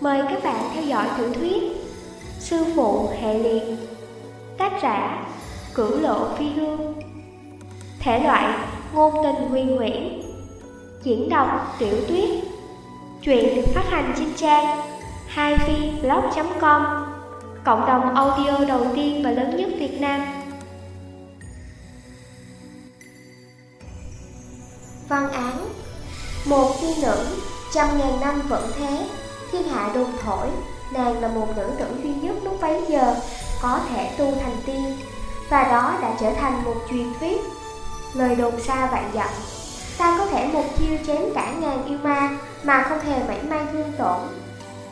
Mời các bạn theo dõi tiểu thuyết Sư phụ hệ liệt Tác giả Cửu lộ phi hương. Thể loại Ngôn tình huyền huyễn Diễn đọc Tiểu tuyết. Chuyện được phát hành trên trang haifiblog.com Cộng đồng audio đầu tiên và lớn nhất Việt Nam. Văn án. Một phi nữ, trăm ngàn năm vẫn thế. Thiên hạ đồn thổi, Nàng là một nữ tử duy nhất lúc bấy giờ Có thể tu thành tiên, Và đó đã trở thành một truyền thuyết. Lời đồn xa vạn dặm, Ta có thể một chiêu chém cả ngàn yêu ma Mà không hề mảy may thương tổn.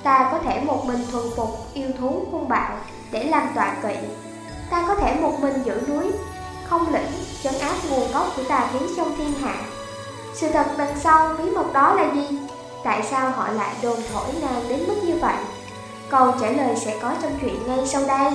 Ta có thể một mình thuần phục yêu thú hung bạo Để làm tọa kỵ. Ta có thể một mình giữ núi, Không lĩnh, chấn áp nguồn gốc của tà khí trong thiên hạ. Sự thật đằng sau bí mật đó là gì? Tại sao họ lại đồn thổi nàng đến mức như vậy? Câu trả lời sẽ có trong chuyện ngay sau đây